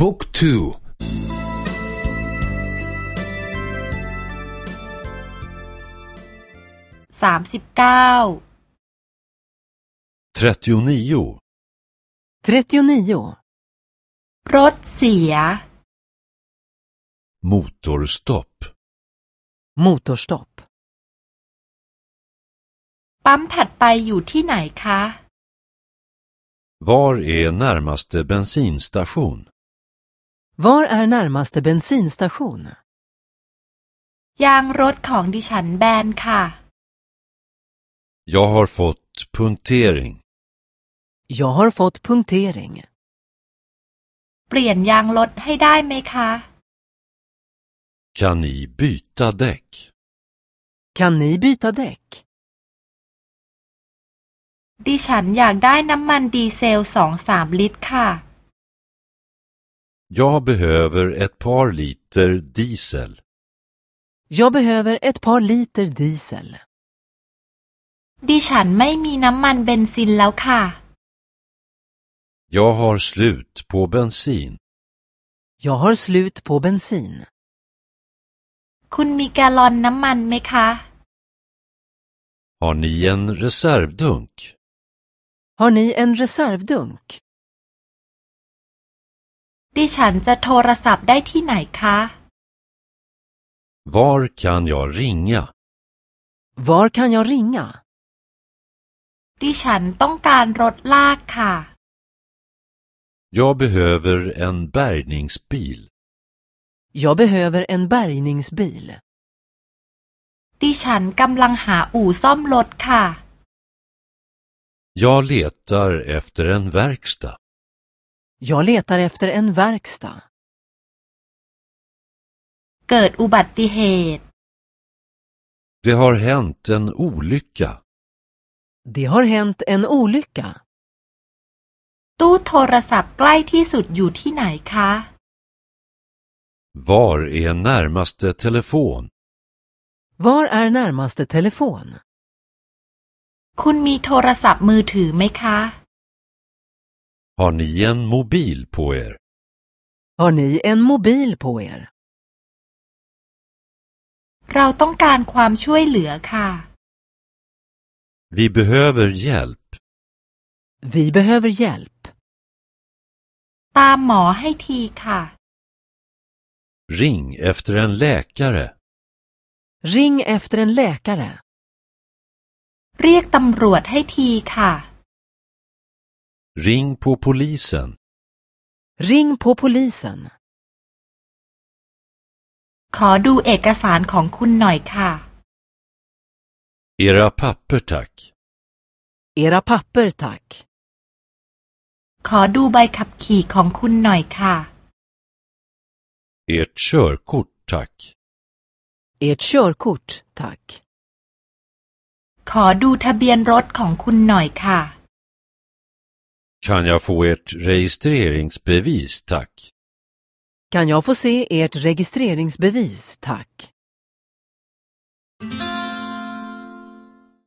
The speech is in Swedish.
บุ๊กทูสามสิบเก้า trettionio, 39. รถเสีย motorstopp, Motorstopp. ปั๊มถัดไปอยู่ที่ไหนคะ Var är närmaste bensinstation? Var är närmaste bensinstation? ยางรถของดิฉันแบนค่ะ Jag har fått punktering. Jag har fått punktering. เปลี่ยนยางรถให้ได้ไหมคะ Kan ni byta däck? Kan ni byta däck? ดิฉันอยากได้น้ำมันดีเซลสองสามลิตรค่ะ Jag behöver ett par liter diesel. Jag behöver ett par liter diesel. ดิฉันไม่มีน้ำมันเบนซินแล้วค่ะ Jag har slut på bensin. Jag har slut på bensin. คุณมีแกลลอนน้ำมันไหมคะ Har ni en reservdunk? Har ni en reservdunk? ดิฉันจะโทรศัพท์ได้ที่ไหนคะ Var kan jag ringa? Var kan jag ringa? ดิฉันต้องการรถลากค่ะ Jag behöver en bärgningsbil. Jag behöver en bärgningsbil. ดิฉันกำลังหาอู่ซ่อมรถค่ะ Jag letar efter en verkstad. Jag letar efter en verkstad. เกิดอุบัติเหตุ Det har hänt en olycka. Det har hänt en olycka. ตู้โทรศัพท์ใกล้ที่สุดอยู่ที่ไหนคะ Var är närmaste telefon? Var är närmaste telefon? คุณมีโทรศัพท์มือถือไหมคะ Har ni en mobil på er? Har ni en mobil på er? เราต้องการความช่วยเหลือค่ะ Vi behöver hjälp. Vi behöver hjälp. ตามหมอให้ทีค่ะ Ring efter en läkare. Ring efter en läkare. เรียกตำรวจให้ทีค่ะ Ring på polisen. Ring på polisen. ขอดูเอกสารของคุณหน่อยค่ะ Era papper tack. Era papper tack. ขอดูใบขับขี่ของคุณหน่อยค่ะ Ert körkort tack. Ert körkort tack. ขอดูทะเบียนรถของคุณหน่อยค่ะ Kan jag få ert registreringsbevis tack? Kan jag få se ert registreringsbevis tack?